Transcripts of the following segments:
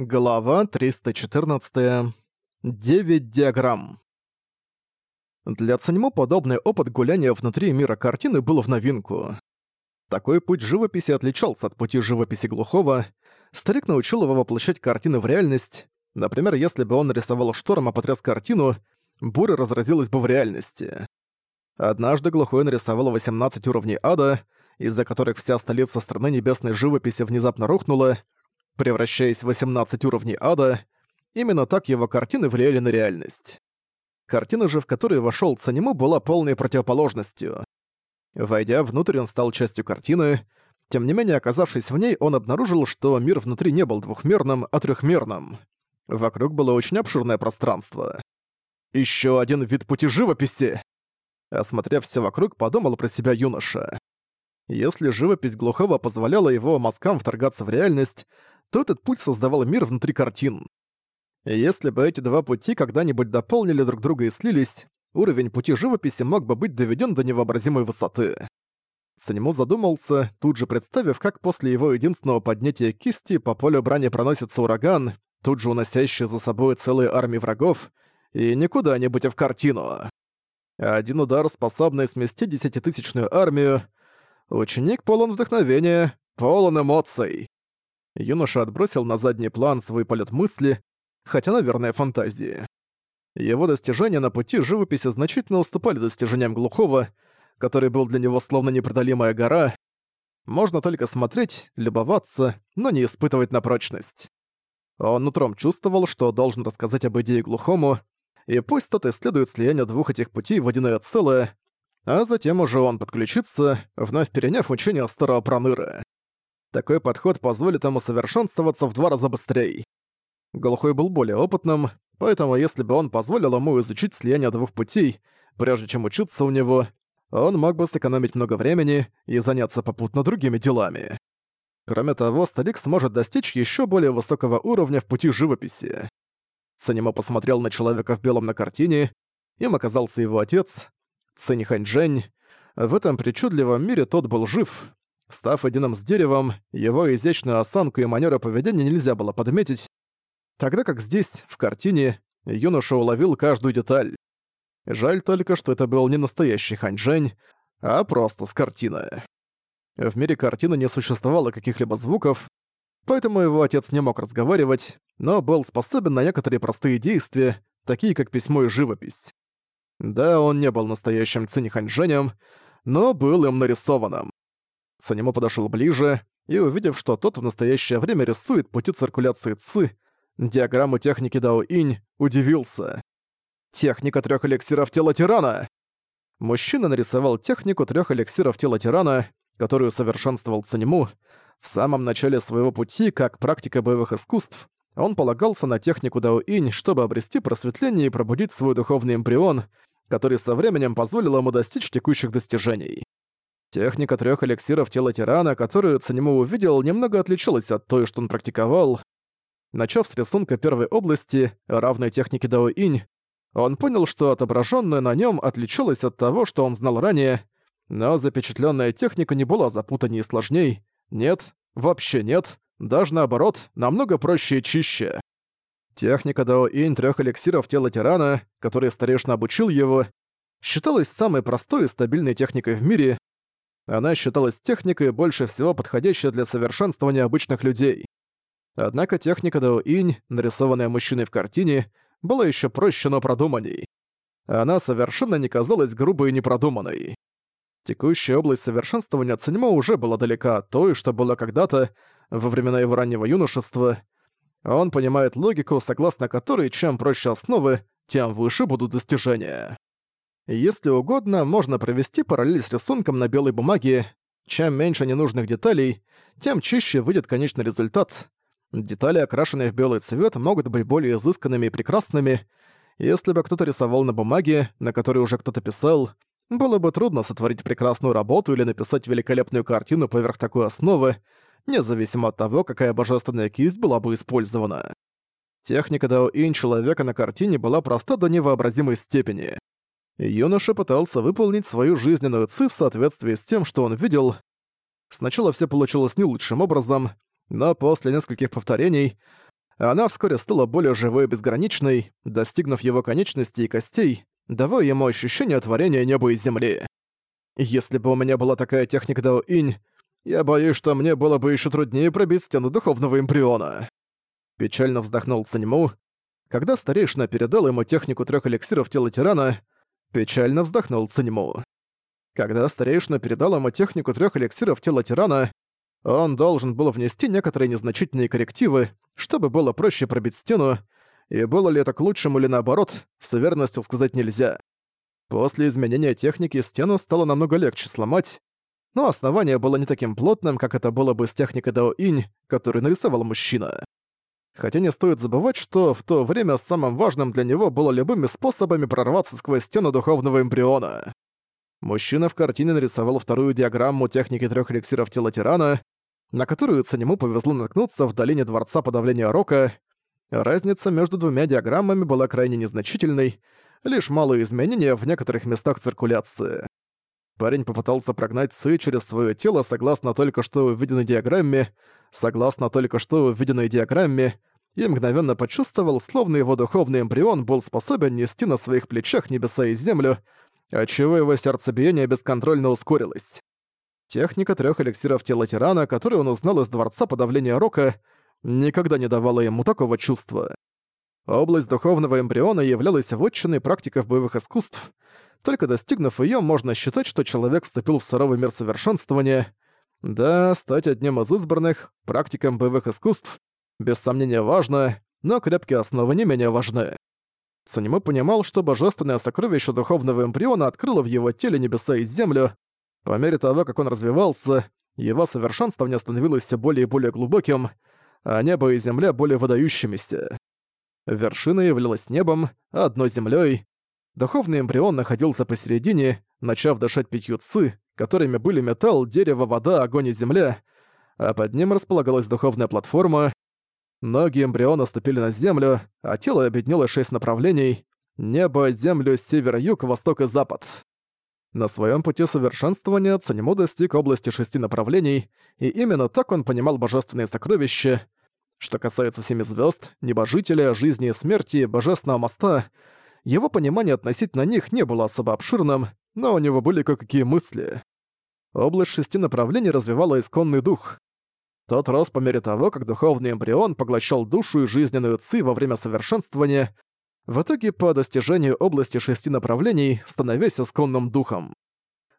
Глава 314. 9 диаграмм. Для Цаньмо подобный опыт гуляния внутри мира картины был в новинку. Такой путь живописи отличался от пути живописи глухого. Старик научил его воплощать картины в реальность. Например, если бы он нарисовал шторм, а потряс картину, буря разразилась бы в реальности. Однажды глухой нарисовал 18 уровней ада, из-за которых вся столица страны небесной живописи внезапно рухнула, превращаясь в 18 уровней ада, именно так его картины влияли на реальность. Картина же, в которую вошёл Цанему, была полной противоположностью. Войдя внутрь, он стал частью картины. Тем не менее, оказавшись в ней, он обнаружил, что мир внутри не был двухмерным, а трехмерным. Вокруг было очень обширное пространство. Ещё один вид пути живописи! Осмотрев всё вокруг, подумал про себя юноша. Если живопись глухого позволяла его мозгам вторгаться в реальность, то этот путь создавал мир внутри картин. если бы эти два пути когда-нибудь дополнили друг друга и слились, уровень пути живописи мог бы быть доведен до невообразимой высоты. Санему задумался, тут же представив, как после его единственного поднятия кисти по полю брани проносится ураган, тут же уносящий за собой целые армии врагов, и не куда-нибудь, а в картину. Один удар, способный сместить десятитысячную армию. Ученик полон вдохновения, полон эмоций. Юноша отбросил на задний план свой полет мысли, хотя, наверное, фантазии. Его достижения на пути живописи значительно уступали достижениям глухого, который был для него словно непреодолимая гора. Можно только смотреть, любоваться, но не испытывать на прочность. Он утром чувствовал, что должен рассказать об идее глухому, и пусть тот исследует слияние двух этих путей в одиное целое, а затем уже он подключится, вновь переняв учение старого Проныры. Такой подход позволит ему совершенствоваться в два раза быстрее. Глухой был более опытным, поэтому если бы он позволил ему изучить слияние двух путей, прежде чем учиться у него, он мог бы сэкономить много времени и заняться попутно другими делами. Кроме того, старик сможет достичь еще более высокого уровня в пути живописи. Санимо посмотрел на человека в белом на картине, им оказался его отец, Цинь Ханьчжэнь. В этом причудливом мире тот был жив, Став единым с деревом, его изящную осанку и манеру поведения нельзя было подметить, тогда как здесь, в картине, юноша уловил каждую деталь. Жаль только, что это был не настоящий Ханьчжэнь, а просто с картины. В мире картины не существовало каких-либо звуков, поэтому его отец не мог разговаривать, но был способен на некоторые простые действия, такие как письмо и живопись. Да, он не был настоящим Цинь Ханьчжэнем, но был им нарисованным. Санему подошел ближе и, увидев, что тот в настоящее время рисует пути циркуляции ЦИ, диаграмму техники Дао-Инь, удивился. «Техника трех эликсиров тела тирана!» Мужчина нарисовал технику трех эликсиров тела тирана, которую совершенствовал Цанему. В самом начале своего пути, как практика боевых искусств, он полагался на технику Дао-Инь, чтобы обрести просветление и пробудить свой духовный эмбрион, который со временем позволил ему достичь текущих достижений. Техника трех эликсиров тела тирана, которую Цанему увидел, немного отличалась от той, что он практиковал. Начав с рисунка первой области, равной технике Дао-Инь, он понял, что отображенное на нем отличалось от того, что он знал ранее, но запечатленная техника не была запутаннее и сложней. Нет, вообще нет, даже наоборот, намного проще и чище. Техника Дао-Инь трех эликсиров тела тирана, который старейшина обучил его, считалась самой простой и стабильной техникой в мире, она считалась техникой, больше всего подходящей для совершенствования обычных людей. Однако техника Дао-Инь, нарисованная мужчиной в картине, была еще проще, но продуманней. Она совершенно не казалась грубой и непродуманной. Текущая область совершенствования Циньмо уже была далека от той, что было когда-то, во времена его раннего юношества. Он понимает логику, согласно которой чем проще основы, тем выше будут достижения. Если угодно, можно провести параллель с рисунком на белой бумаге. Чем меньше ненужных деталей, тем чище выйдет конечный результат. Детали, окрашенные в белый цвет, могут быть более изысканными и прекрасными. Если бы кто-то рисовал на бумаге, на которой уже кто-то писал, было бы трудно сотворить прекрасную работу или написать великолепную картину поверх такой основы, независимо от того, какая божественная кисть была бы использована. Техника Дао-Ин человека на картине была проста до невообразимой степени. Юноша пытался выполнить свою жизненную ци в соответствии с тем, что он видел. Сначала все получилось не лучшим образом, но после нескольких повторений Она вскоре стала более живой и безграничной, достигнув его конечностей и костей, давая ему ощущение творения неба и земли. Если бы у меня была такая техника Дао-Инь, я боюсь, что мне было бы еще труднее пробить стену духовного эмбриона. Печально вздохнул Цаньму. Когда старейшина передал ему технику трех эликсиров тела тирана, печально вздохнул Цаньму. Когда старейшина передал ему технику трех эликсиров тела тирана, он должен был внести некоторые незначительные коррективы, чтобы было проще пробить стену, и было ли это к лучшему или наоборот, с уверенностью сказать нельзя. После изменения техники стену стало намного легче сломать, но основание было не таким плотным, как это было бы с техникой Дао-Инь, которую нарисовал мужчина. Хотя не стоит забывать, что в то время самым важным для него было любыми способами прорваться сквозь стену духовного эмбриона. Мужчина в картине нарисовал вторую диаграмму техники трех эликсиров тела тирана, на которую Цанему повезло наткнуться в долине Дворца Подавления Рока. Разница между двумя диаграммами была крайне незначительной, лишь малые изменения в некоторых местах циркуляции. Парень попытался прогнать Сы через свое тело согласно только что увиденной диаграмме, согласно только что увиденной диаграмме, и мгновенно почувствовал, словно его духовный эмбрион был способен нести на своих плечах небеса и землю, отчего его сердцебиение бесконтрольно ускорилось. Техника трех эликсиров тела тирана, которую он узнал из Дворца Подавления Рока, никогда не давала ему такого чувства. Область духовного эмбриона являлась вотчиной практиков боевых искусств. Только достигнув ее, можно считать, что человек вступил в суровый мир совершенствования. Да, стать одним из избранных, практиком боевых искусств, без сомнения важно, но крепкие основы не менее важны. Санему понимал, что божественное сокровище духовного эмбриона открыло в его теле небеса и землю. По мере того, как он развивался, его совершенствование становилось все более и более глубоким, а небо и земля более выдающимися. Вершина являлась небом, а одно землей. Духовный эмбрион находился посередине, начав дышать пятью ци, которыми были металл, дерево, вода, огонь и земля, а под ним располагалась духовная платформа, Ноги эмбриона ступили на землю, а тело объединило шесть направлений — небо, землю, север, юг, восток и запад. На своем пути совершенствования Цанему достиг области шести направлений, и именно так он понимал божественные сокровища. Что касается семи звезд, небожителя, жизни и смерти, божественного моста, его понимание относительно них не было особо обширным, но у него были кое-какие мысли. Область шести направлений развивала исконный дух. Тот рос по мере того, как духовный эмбрион поглощал душу и жизненную ци во время совершенствования, в итоге по достижению области шести направлений, становясь исконным духом.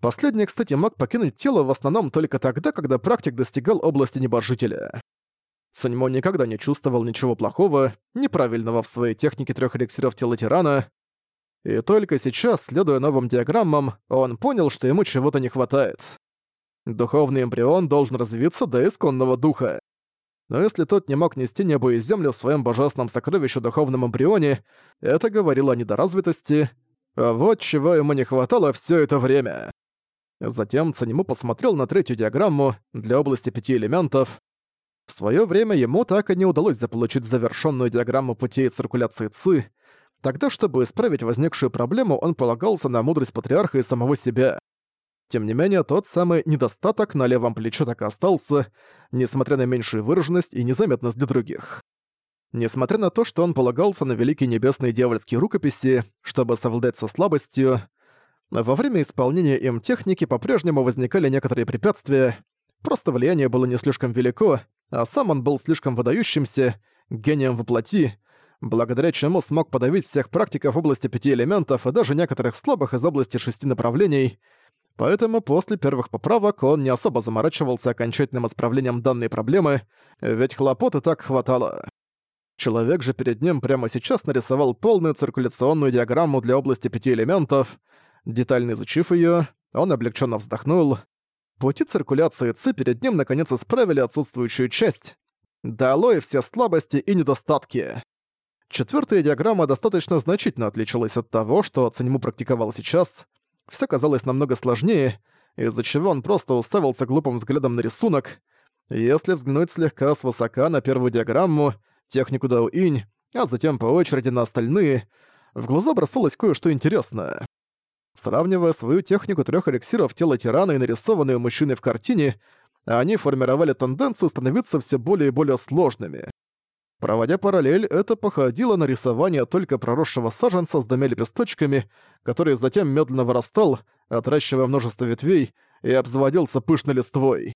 Последний, кстати, мог покинуть тело в основном только тогда, когда практик достигал области небожителя. Саньмо никогда не чувствовал ничего плохого, неправильного в своей технике трех эликсиров тела тирана, и только сейчас, следуя новым диаграммам, он понял, что ему чего-то не хватает. Духовный эмбрион должен развиться до исконного духа. Но если тот не мог нести небо и землю в своем божественном сокровище духовном эмбрионе, это говорило о недоразвитости, а вот чего ему не хватало все это время. Затем Цанему посмотрел на третью диаграмму для области пяти элементов. В свое время ему так и не удалось заполучить завершенную диаграмму путей циркуляции ЦИ, тогда, чтобы исправить возникшую проблему, он полагался на мудрость патриарха и самого себя. Тем не менее, тот самый недостаток на левом плече так и остался, несмотря на меньшую выраженность и незаметность для других. Несмотря на то, что он полагался на великие небесные дьявольские рукописи, чтобы совладать со слабостью, во время исполнения им техники по-прежнему возникали некоторые препятствия, просто влияние было не слишком велико, а сам он был слишком выдающимся, гением воплоти, благодаря чему смог подавить всех практиков области пяти элементов и даже некоторых слабых из области шести направлений — Поэтому после первых поправок он не особо заморачивался окончательным исправлением данной проблемы, ведь хлопот и так хватало. Человек же перед ним прямо сейчас нарисовал полную циркуляционную диаграмму для области пяти элементов. Детально изучив её, он облегченно вздохнул. Пути циркуляции ЦИ перед ним наконец исправили отсутствующую часть. Долой все слабости и недостатки. Четвёртая диаграмма достаточно значительно отличалась от того, что Циньму практиковал сейчас — все казалось намного сложнее, из-за чего он просто уставился глупым взглядом на рисунок. Если взглянуть слегка свысока на первую диаграмму, технику Дао-Инь, а затем по очереди на остальные, в глаза бросалось кое-что интересное. Сравнивая свою технику трех эликсиров тела тирана и нарисованные мужчиной в картине, они формировали тенденцию становиться все более и более сложными. Проводя параллель, это походило на рисование только проросшего саженца с двумя лепесточками, который затем медленно вырастал, отращивая множество ветвей, и обзаводился пышной листвой.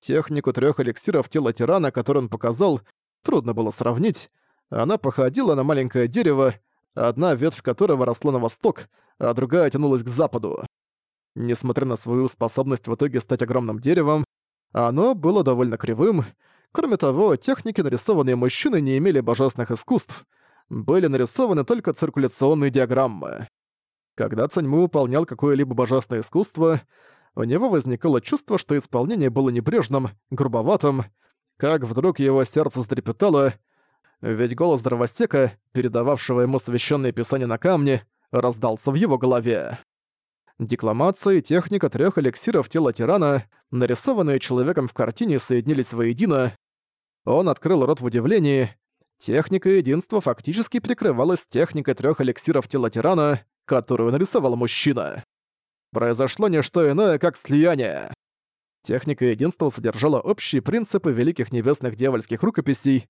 Технику трех эликсиров тела тирана, который он показал, трудно было сравнить. Она походила на маленькое дерево, одна ветвь которого росла на восток, а другая тянулась к западу. Несмотря на свою способность в итоге стать огромным деревом, оно было довольно кривым. Кроме того, техники, нарисованные мужчиной, не имели божественных искусств, были нарисованы только циркуляционные диаграммы. Когда Цаньму выполнял какое-либо божественное искусство, у него возникало чувство, что исполнение было небрежным, грубоватым, как вдруг его сердце затрепетало, ведь голос дровосека, передававшего ему священное писание на камне, раздался в его голове. Декламация и техника трех эликсиров тела тирана, нарисованные человеком в картине, соединились воедино. Он открыл рот в удивлении. Техника единства фактически прикрывалась техникой трех эликсиров тела тирана, которую нарисовал мужчина. Произошло не что иное, как слияние. Техника единства содержала общие принципы великих небесных дьявольских рукописей.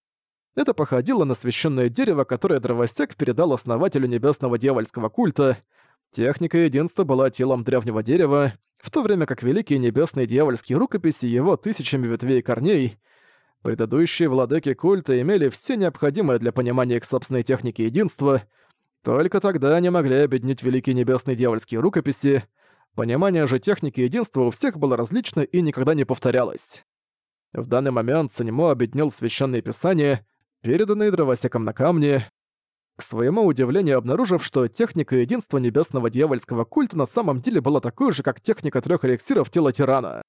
Это походило на священное дерево, которое дровосек передал основателю небесного дьявольского культа — Техника единства была телом древнего дерева, в то время как великие небесные дьявольские рукописи его тысячами ветвей и корней, предыдущие владыки культа имели все необходимое для понимания их собственной техники единства, только тогда они могли объединить великие небесные дьявольские рукописи, понимание же техники единства у всех было различно и никогда не повторялось. В данный момент Санимо объединил священные писания, переданные дровосеком на камне, к своему удивлению обнаружив, что техника единства небесного дьявольского культа на самом деле была такой же, как техника трех эликсиров тела тирана.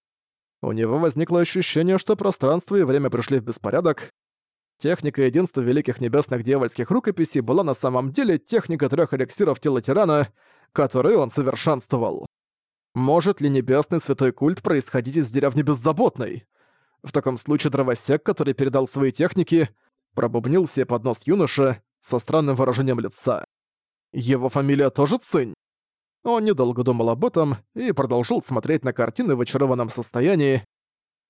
У него возникло ощущение, что пространство и время пришли в беспорядок. Техника единства великих небесных дьявольских рукописей была на самом деле техника трех эликсиров тела тирана, которую он совершенствовал. Может ли небесный святой культ происходить из деревни Беззаботной? В таком случае дровосек, который передал свои техники, пробубнил себе под нос юноша, со странным выражением лица. Его фамилия тоже Цинь? Он недолго думал об этом и продолжил смотреть на картины в очарованном состоянии,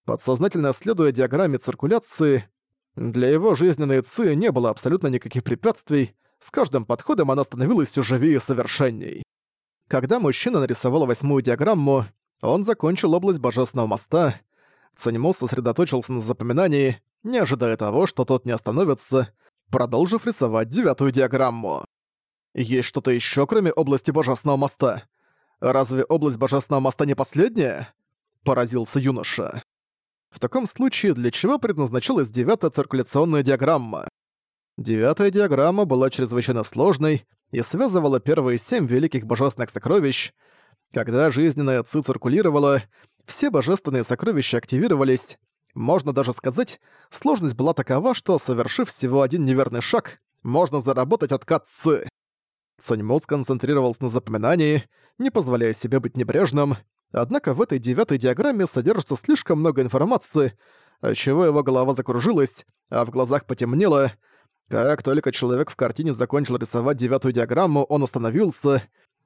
подсознательно следуя диаграмме циркуляции. Для его жизненной ци не было абсолютно никаких препятствий, с каждым подходом она становилась все живее и совершенней. Когда мужчина нарисовал восьмую диаграмму, он закончил область Божественного моста, Цаньму сосредоточился на запоминании, не ожидая того, что тот не остановится, продолжив рисовать девятую диаграмму. Есть что-то еще, кроме области Божественного моста? Разве область Божественного моста не последняя? Поразился юноша. В таком случае, для чего предназначалась девятая циркуляционная диаграмма? Девятая диаграмма была чрезвычайно сложной и связывала первые семь великих божественных сокровищ. Когда жизненная ци циркулировала, все божественные сокровища активировались, можно даже сказать, сложность была такова, что, совершив всего один неверный шаг, можно заработать откат Ц. Саньму сконцентрировался на запоминании, не позволяя себе быть небрежным, однако в этой девятой диаграмме содержится слишком много информации, отчего его голова закружилась, а в глазах потемнело. Как только человек в картине закончил рисовать девятую диаграмму, он остановился.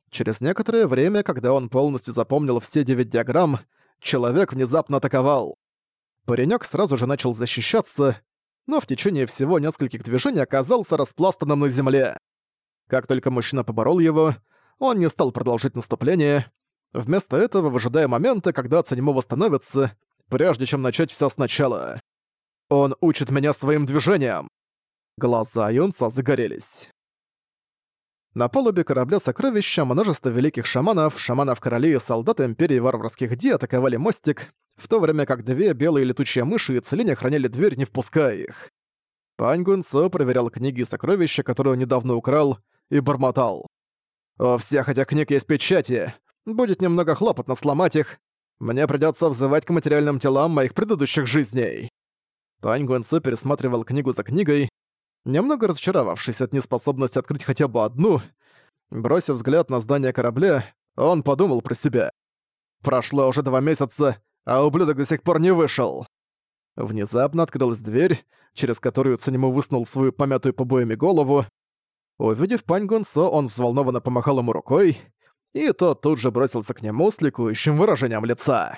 Через некоторое время, когда он полностью запомнил все девять диаграмм, человек внезапно атаковал. Паренек сразу же начал защищаться, но в течение всего нескольких движений оказался распластанным на земле. Как только мужчина поборол его, он не стал продолжить наступление. Вместо этого, выжидая момента, когда Цанимо восстановится, прежде чем начать все сначала. Он учит меня своим движениям. Глаза Юнца загорелись. На палубе корабля сокровища множество великих шаманов, шаманов-королей и солдат Империи Варварских Ди атаковали мостик, в то время как две белые летучие мыши и Целинь охраняли дверь, не впуская их. Пань Гунцо проверял книги и сокровища, которые он недавно украл, и бормотал. «У всех этих книг есть печати. Будет немного хлопотно сломать их. Мне придётся взывать к материальным телам моих предыдущих жизней». Пань Гунцо пересматривал книгу за книгой, немного разочаровавшись от неспособности открыть хотя бы одну. Бросив взгляд на здание корабля, он подумал про себя. «Прошло уже два месяца, а ублюдок до сих пор не вышел. Внезапно открылась дверь, через которую Цанему высунул свою помятую побоями голову. Увидев Пань Гунсо, он взволнованно помахал ему рукой, и тот тут же бросился к нему с ликующим выражением лица.